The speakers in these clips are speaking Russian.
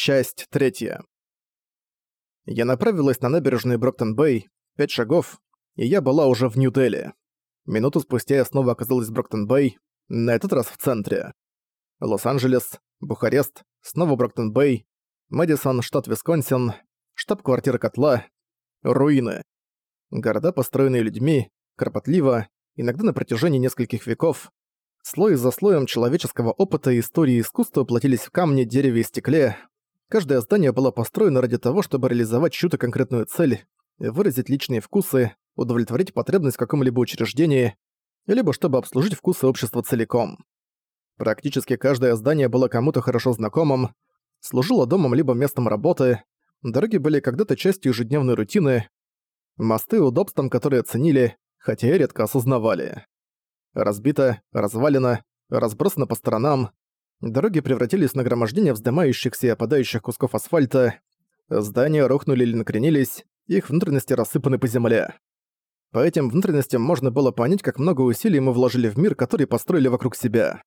Часть третья. Я направилась на набережную Броктон-Бэй, пять шагов, и я была уже в Нью-Дели. Минуту спустя я снова оказалась в Броктон-Бэй, на этот раз в центре. Лос-Анджелес, Бухарест, снова Броктон-Бэй, Мэдисон, штат Висконсин, штаб-квартира котла, руины. Города, построенные людьми, кропотливо, иногда на протяжении нескольких веков, слой за слоем человеческого опыта и истории искусства платились в камне, дереве и стекле, Каждое здание было построено ради того, чтобы реализовать чью-то конкретную цель, выразить личные вкусы, удовлетворить потребность в каком-либо учреждении, либо чтобы обслужить вкусы общества целиком. Практически каждое здание было кому-то хорошо знакомым, служило домом либо местом работы, дороги были когда-то частью ежедневной рутины, мосты удобством, которые ценили, хотя и редко осознавали. Разбито, развалено, разбросано по сторонам, Дороги превратились в нагромождение вздымающихся и опадающих кусков асфальта, здания рухнули или накренились, их внутренности рассыпаны по земле. По этим внутренностям можно было понять, как много усилий мы вложили в мир, который построили вокруг себя.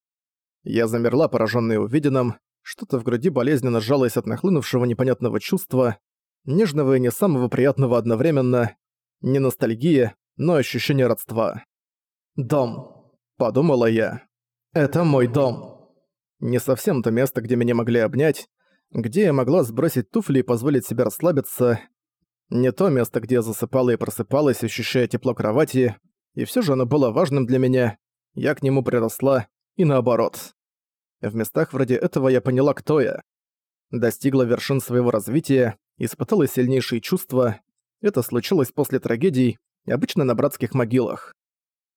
Я замерла, поражённая увиденным, что-то в груди болезненно сжалось от нахлынувшего непонятного чувства, нежного и не самого приятного одновременно, не ностальгия, но ощущение родства. «Дом», — подумала я. «Это мой дом». Не совсем то место, где меня могли обнять, где я могла сбросить туфли и позволить себе расслабиться. Не то место, где я засыпала и просыпалась, ощущая тепло кровати, и все же оно было важным для меня. Я к нему приросла, и наоборот. В местах вроде этого я поняла, кто я. Достигла вершин своего развития, испытала сильнейшие чувства. Это случилось после трагедий, обычно на братских могилах.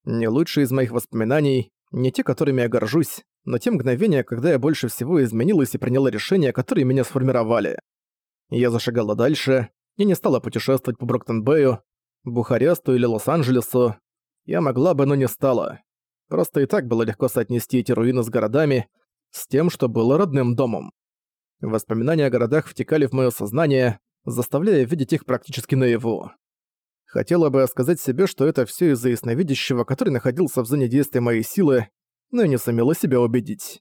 Не лучшие из моих воспоминаний, не те, которыми я горжусь, но те мгновения, когда я больше всего изменилась и приняла решения, которые меня сформировали. Я зашагала дальше и не стала путешествовать по Броктон-Бэю, Бухаресту или Лос-Анджелесу. Я могла бы, но не стала. Просто и так было легко соотнести эти руины с городами, с тем, что было родным домом. Воспоминания о городах втекали в моё сознание, заставляя видеть их практически наяву. Хотела бы сказать себе, что это всё из-за ясновидящего, который находился в зоне действия моей силы, но не сумела себя убедить.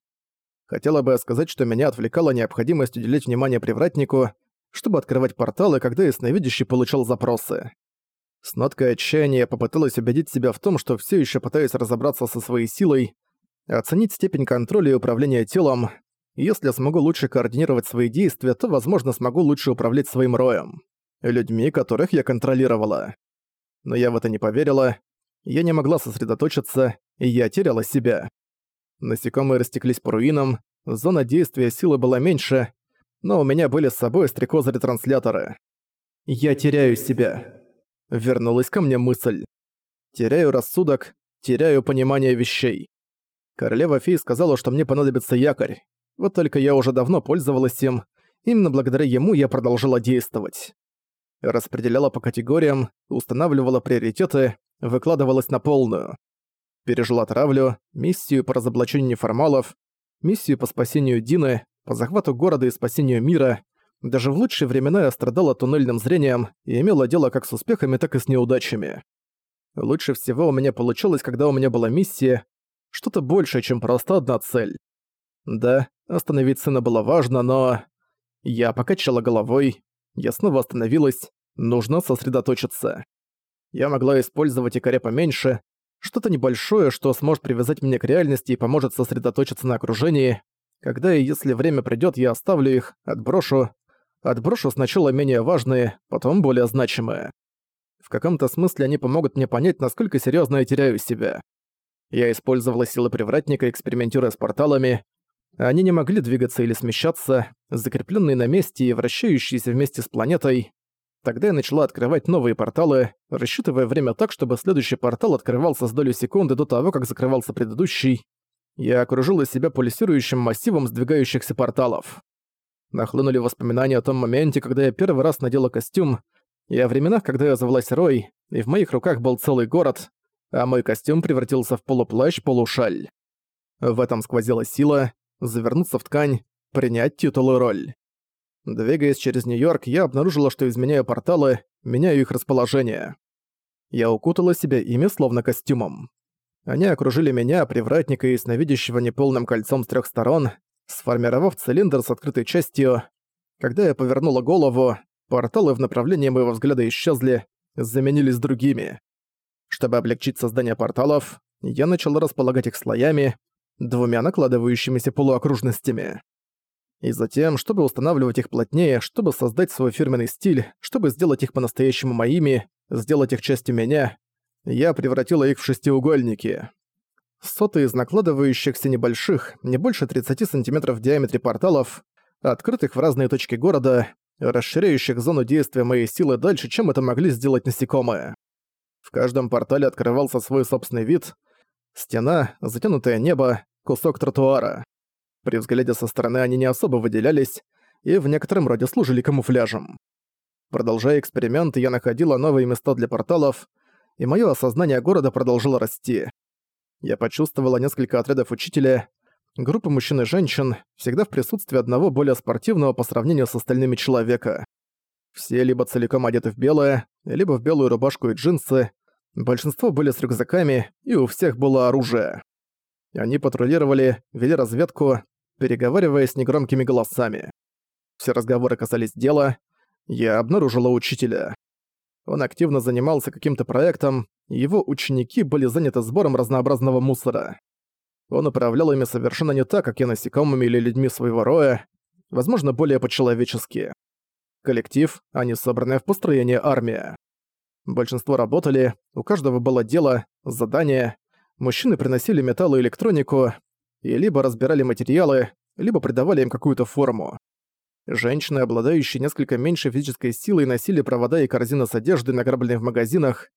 Хотела бы сказать, что меня отвлекала необходимость уделять внимание привратнику, чтобы открывать порталы, когда ясновидящий получал запросы. С ноткой отчаяния попыталась убедить себя в том, что все еще пытаюсь разобраться со своей силой, оценить степень контроля и управления телом. Если смогу лучше координировать свои действия, то, возможно, смогу лучше управлять своим роем. Людьми, которых я контролировала. Но я в это не поверила. Я не могла сосредоточиться, и я теряла себя. Насекомые растеклись по руинам, зона действия силы была меньше, но у меня были с собой стрекозы-ретрансляторы. «Я теряю себя», — вернулась ко мне мысль. «Теряю рассудок, теряю понимание вещей». Королева Фей сказала, что мне понадобится якорь. Вот только я уже давно пользовалась им, именно благодаря ему я продолжила действовать. Распределяла по категориям, устанавливала приоритеты, выкладывалась на полную пережила травлю, миссию по разоблачению неформалов, миссию по спасению Дины, по захвату города и спасению мира. Даже в лучшие времена я страдала туннельным зрением и имела дело как с успехами, так и с неудачами. Лучше всего у меня получилось, когда у меня была миссия, что-то большее, чем просто одна цель. Да, остановить сына было важно, но... Я покачала головой, я снова остановилась, нужно сосредоточиться. Я могла использовать якоря поменьше, что-то небольшое, что сможет привязать меня к реальности и поможет сосредоточиться на окружении. Когда и если время придёт, я оставлю их, отброшу. Отброшу сначала менее важные, потом более значимые. В каком-то смысле они помогут мне понять, насколько серьёзно я теряю себя. Я использовала силы привратника, экспериментируя с порталами. Они не могли двигаться или смещаться, закреплённые на месте и вращающиеся вместе с планетой. Тогда я начала открывать новые порталы, рассчитывая время так, чтобы следующий портал открывался с долю секунды до того, как закрывался предыдущий. Я окружила себя пульсирующим массивом сдвигающихся порталов. Нахлынули воспоминания о том моменте, когда я первый раз надела костюм, и о временах, когда я звалась Рой, и в моих руках был целый город, а мой костюм превратился в полуплащ-полушаль. В этом сквозила сила завернуться в ткань, принять титул и роль. Двигаясь через Нью-Йорк, я обнаружила, что изменяю порталы, меняю их расположение. Я укутала себя ими словно костюмом. Они окружили меня, привратника и сновидящего неполным кольцом с трех сторон, сформировав цилиндр с открытой частью. Когда я повернула голову, порталы в направлении моего взгляда исчезли, заменились другими. Чтобы облегчить создание порталов, я начал располагать их слоями, двумя накладывающимися полуокружностями. И затем, чтобы устанавливать их плотнее, чтобы создать свой фирменный стиль, чтобы сделать их по-настоящему моими, сделать их частью меня, я превратила их в шестиугольники. Соты из накладывающихся небольших, не больше 30 сантиметров в диаметре порталов, открытых в разные точки города, расширяющих зону действия моей силы дальше, чем это могли сделать насекомые. В каждом портале открывался свой собственный вид. Стена, затянутое небо, кусок тротуара. При взгляде со стороны они не особо выделялись и в некотором роде служили камуфляжем. Продолжая эксперименты, я находила новые места для порталов, и моё осознание города продолжило расти. Я почувствовала несколько отрядов учителя, группы мужчин и женщин, всегда в присутствии одного более спортивного по сравнению с остальными человека. Все либо целиком одеты в белое, либо в белую рубашку и джинсы, большинство были с рюкзаками, и у всех было оружие. Они патрулировали, вели разведку, переговариваясь негромкими голосами. Все разговоры касались дела. Я обнаружила учителя. Он активно занимался каким-то проектом, его ученики были заняты сбором разнообразного мусора. Он управлял ими совершенно не так, как я насекомыми или людьми своего роя, возможно, более по-человечески. Коллектив, а не собранная в построение армия. Большинство работали, у каждого было дело, задание. Мужчины приносили металл и электронику, и либо разбирали материалы, либо придавали им какую-то форму. Женщины, обладающие несколько меньшей физической силой, носили провода и корзины с одеждой, награбленной в магазинах.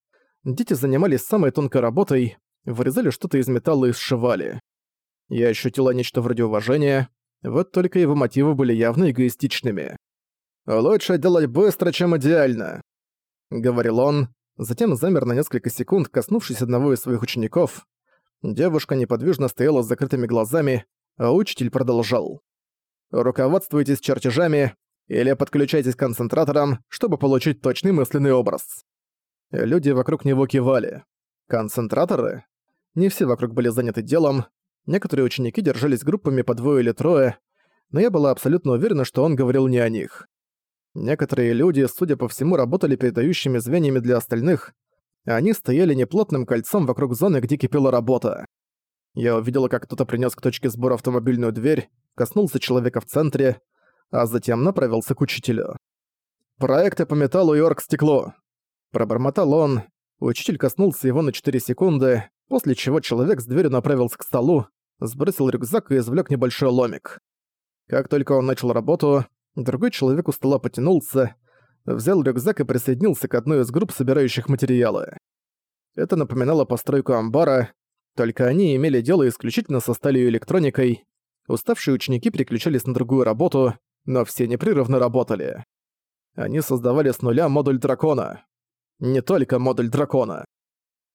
Дети занимались самой тонкой работой, вырезали что-то из металла и сшивали. Я ощутила нечто вроде уважения, вот только его мотивы были явно эгоистичными. «Лучше делать быстро, чем идеально», — говорил он, затем замер на несколько секунд, коснувшись одного из своих учеников. Девушка неподвижно стояла с закрытыми глазами, а учитель продолжал. Руководствуйтесь чертежами или подключайтесь к концентраторам, чтобы получить точный мысленный образ. Люди вокруг него кивали. Концентраторы? Не все вокруг были заняты делом, некоторые ученики держались группами по двое или трое, но я была абсолютно уверена, что он говорил не о них. Некоторые люди, судя по всему, работали передающими звеньями для остальных, они стояли неплотным кольцом вокруг зоны, где кипела работа. Я увидела, как кто-то принес к точке сбора автомобильную дверь, коснулся человека в центре, а затем направился к учителю. «Проекты по металлу и оргстеклу!» Пробормотал он. Учитель коснулся его на 4 секунды, после чего человек с дверью направился к столу, сбросил рюкзак и извлек небольшой ломик. Как только он начал работу, другой человек у стола потянулся, взял рюкзак и присоединился к одной из групп, собирающих материалы. Это напоминало постройку амбара, только они имели дело исключительно со сталью и электроникой, Уставшие ученики переключались на другую работу, но все непрерывно работали. Они создавали с нуля модуль дракона. Не только модуль дракона.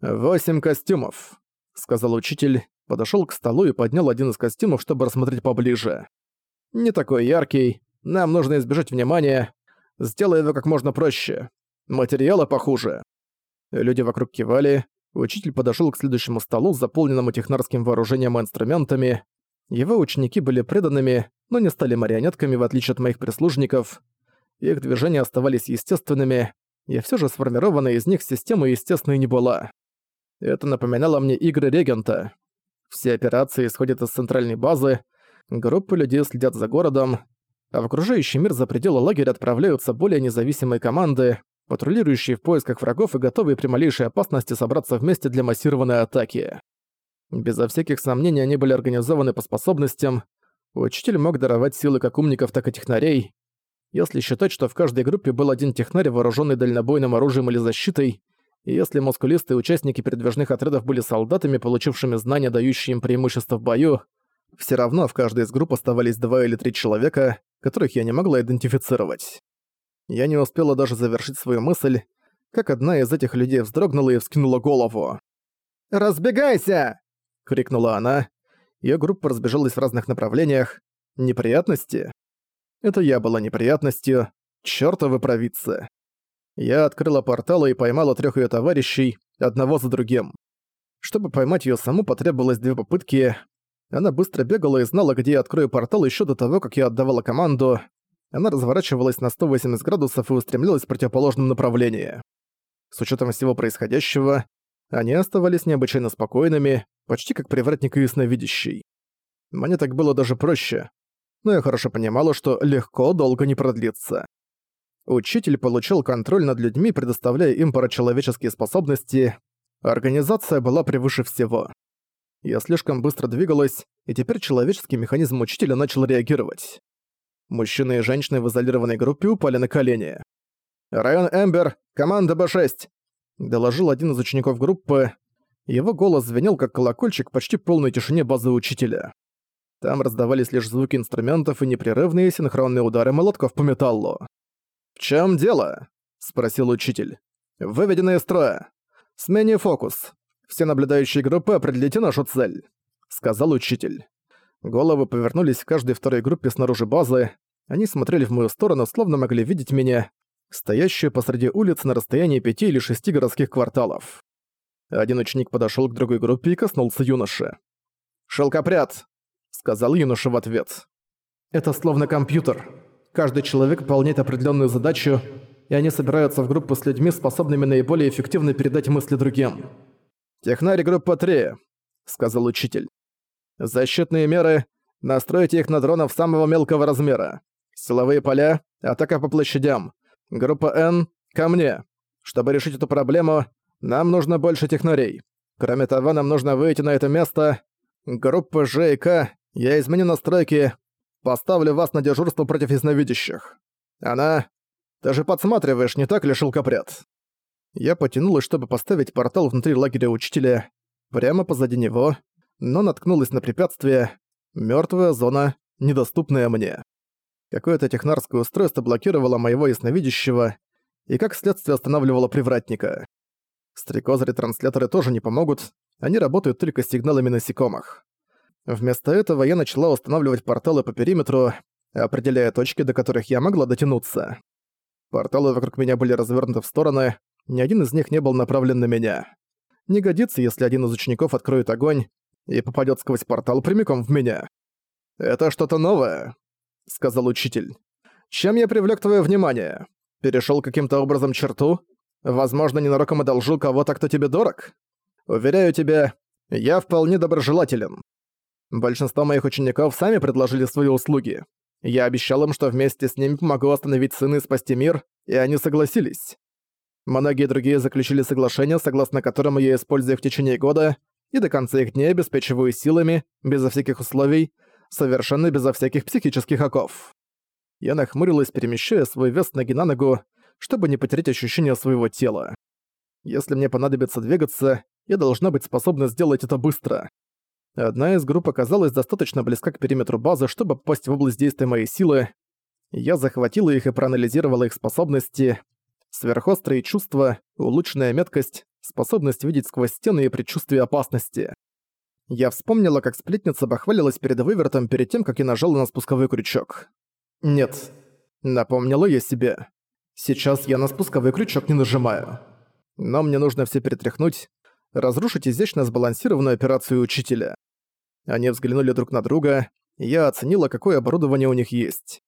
«Восемь костюмов», — сказал учитель, подошёл к столу и поднял один из костюмов, чтобы рассмотреть поближе. «Не такой яркий, нам нужно избежать внимания. Сделай его как можно проще. Материалы похуже». Люди вокруг кивали. Учитель подошёл к следующему столу, заполненному технарским вооружением и инструментами. Его ученики были преданными, но не стали марионетками, в отличие от моих прислужников. Их движения оставались естественными, и все же сформированная из них система естественной не была. Это напоминало мне игры регента. Все операции исходят из центральной базы, группы людей следят за городом, а в окружающий мир за пределы лагеря отправляются более независимые команды, патрулирующие в поисках врагов и готовые при малейшей опасности собраться вместе для массированной атаки. Безо всяких сомнений они были организованы по способностям. Учитель мог даровать силы как умников, так и технарей. Если считать, что в каждой группе был один технарь, вооруженный дальнобойным оружием или защитой, и если мускулистые участники передвижных отрядов были солдатами, получившими знания, дающие им преимущество в бою, все равно в каждой из групп оставались два или три человека, которых я не могла идентифицировать. Я не успела даже завершить свою мысль, как одна из этих людей вздрогнула и вскинула голову. «Разбегайся!» — крикнула она. Её группа разбежалась в разных направлениях. Неприятности? Это я была неприятностью. Чёртовы провидцы. Я открыла портал и поймала трёх её товарищей, одного за другим. Чтобы поймать её саму, потребовалось две попытки. Она быстро бегала и знала, где я открою портал ещё до того, как я отдавала команду. она разворачивалась на 180 градусов и устремлялась в противоположном направлении. С учетом всего происходящего, они оставались необычайно спокойными, почти как привратник и ясновидящий. Мне так было даже проще, но я хорошо понимала, что легко долго не продлится. Учитель получил контроль над людьми, предоставляя им парачеловеческие способности. Организация была превыше всего. Я слишком быстро двигалась, и теперь человеческий механизм учителя начал реагировать. Мужчины и женщины в изолированной группе упали на колени. «Район Эмбер, команда Б6!» — доложил один из учеников группы. Его голос звенел как колокольчик почти полной тишине базы учителя. Там раздавались лишь звуки инструментов и непрерывные синхронные удары молотков по металлу. «В чем дело?» — спросил учитель. «Выведены из строя. Смени фокус. Все наблюдающие группы определите нашу цель», — сказал учитель. Головы повернулись в каждой второй группе снаружи базы. Они смотрели в мою сторону, словно могли видеть меня, стоящую посреди улицы на расстоянии пяти или шести городских кварталов. Один ученик подошёл к другой группе и коснулся юноши. «Шелкопряд!» сказал юноша в ответ. «Это словно компьютер. Каждый человек выполняет определенную задачу, и они собираются в группу с людьми, способными наиболее эффективно передать мысли другим». «Технарь группа 3», — сказал учитель. «Защитные меры. Настройте их на дронов самого мелкого размера. Силовые поля. Атака по площадям. Группа N. Ко мне. Чтобы решить эту проблему, нам нужно больше технарей. Кроме того, нам нужно выйти на это место. Группа Ж и К я изменю настройки, поставлю вас на дежурство против ясновидящих. Она... Ты же подсматриваешь, не так ли, шелкопряд?» Я потянулась, чтобы поставить портал внутри лагеря учителя, прямо позади него, но наткнулась на препятствие. Мёртвая зона, недоступная мне. Какое-то технарское устройство блокировало моего ясновидящего и как следствие останавливало привратника. Стрекозы-ретрансляторы тоже не помогут, они работают только с сигналами насекомых. Вместо этого я начала устанавливать порталы по периметру, определяя точки, до которых я могла дотянуться. Порталы вокруг меня были развернуты в стороны, ни один из них не был направлен на меня. Не годится, если один из учеников откроет огонь и попадет сквозь портал прямиком в меня. «Это что-то новое», — сказал учитель. «Чем я привлек твое внимание? Перешел каким-то образом черту? Возможно, ненароком одолжил кого-то, кто тебе дорог? Уверяю тебя, я вполне доброжелателен. Большинство моих учеников сами предложили свои услуги. Я обещал им, что вместе с ними помогу остановить сына и спасти мир, и они согласились. Многие другие заключили соглашение, согласно которому я использую их в течение года, и до конца их дней обеспечиваю силами, безо всяких условий, совершенно безо всяких психических оков. Я нахмурилась, перемещая свой вес ноги на ногу, чтобы не потерять ощущение своего тела. Если мне понадобится двигаться, я должна быть способна сделать это быстро. Одна из групп оказалась достаточно близка к периметру базы, чтобы попасть в область действия моей силы. Я захватила их и проанализировала их способности. Сверхострые чувства, улучшенная меткость, способность видеть сквозь стены и предчувствие опасности. Я вспомнила, как сплетница бахвалилась перед вывертом перед тем, как я нажала на спусковой крючок. «Нет», — напомнила я себе. «Сейчас я на спусковой крючок не нажимаю. Но мне нужно все перетряхнуть, разрушить изящно сбалансированную операцию учителя. Они взглянули друг на друга, и я оценила, какое оборудование у них есть.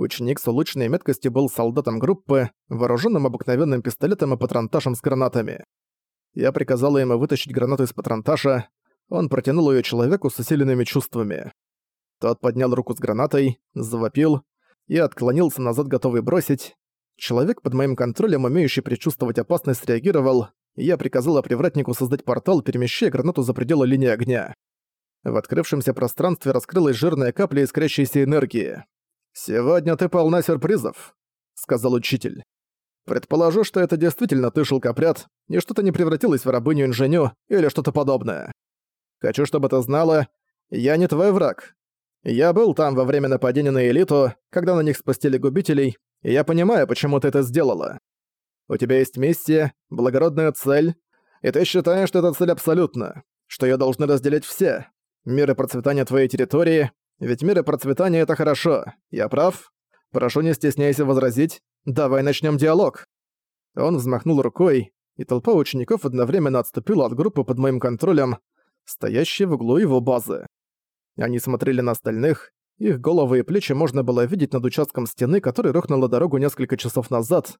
Ученик с улучшенной меткостью был солдатом группы, вооруженным обыкновенным пистолетом и патронташем с гранатами. Я приказала ему вытащить гранату из патронташа, он протянул ее человеку с усиленными чувствами. Тот поднял руку с гранатой, завопил и отклонился назад, готовый бросить. Человек под моим контролем, умеющий предчувствовать опасность, реагировал, и я приказала привратнику создать портал, перемещая гранату за пределы линии огня. В открывшемся пространстве раскрылась жирная капля искрящейся энергии. «Сегодня ты полна сюрпризов», — сказал учитель. «Предположу, что это действительно ты шелкопряд, и что-то не превратилось в рабыню-инженю или что-то подобное. Хочу, чтобы ты знала, я не твой враг. Я был там во время нападения на элиту, когда на них спустили губителей, и я понимаю, почему ты это сделала. У тебя есть миссия, благородная цель, и ты считаешь, что эта цель абсолютна, что её должны разделять все. Мир и процветание твоей территории, ведь мир и процветание — это хорошо. Я прав? Прошу, не стесняйся возразить. Давай начнём диалог». Он взмахнул рукой, и толпа учеников одновременно отступила от группы под моим контролем, стоящей в углу его базы. Они смотрели на остальных, их головы и плечи можно было видеть над участком стены, который рухнула дорогу несколько часов назад.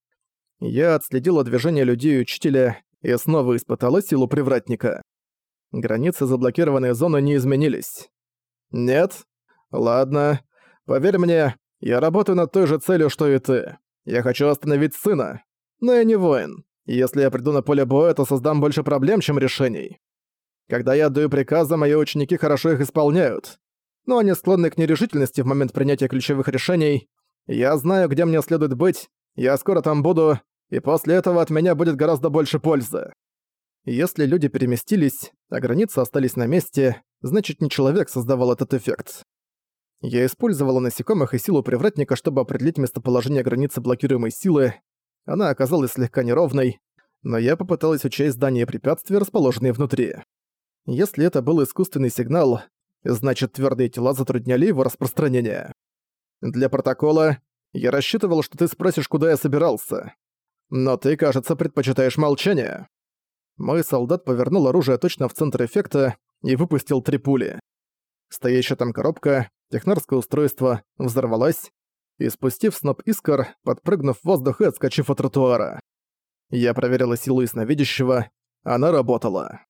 Я отследила движение людей учителя и снова испытала силу привратника. Границы заблокированной зоны не изменились. Нет? Ладно. Поверь мне, я работаю над той же целью, что и ты. Я хочу остановить сына. Но я не воин. Если я приду на поле боя, то создам больше проблем, чем решений. Когда я отдаю приказы, мои ученики хорошо их исполняют. Но они склонны к нерешительности в момент принятия ключевых решений. Я знаю, где мне следует быть, я скоро там буду, и после этого от меня будет гораздо больше пользы. Если люди переместились, а границы остались на месте, значит не человек создавал этот эффект. Я использовала насекомых и силу привратника, чтобы определить местоположение границы блокируемой силы. Она оказалась слегка неровной, но я попыталась учесть здания препятствия, расположенные внутри. Если это был искусственный сигнал, значит твердые тела затрудняли его распространение. Для протокола я рассчитывал, что ты спросишь, куда я собирался. Но ты, кажется, предпочитаешь молчание. Мой солдат повернул оружие точно в центр эффекта и выпустил три пули. Стоящая там коробка, технарское устройство, взорвалась, и спустив сноп искр, подпрыгнув в воздух и отскочив от тротуара. Я проверила силу ясновидящего, она работала.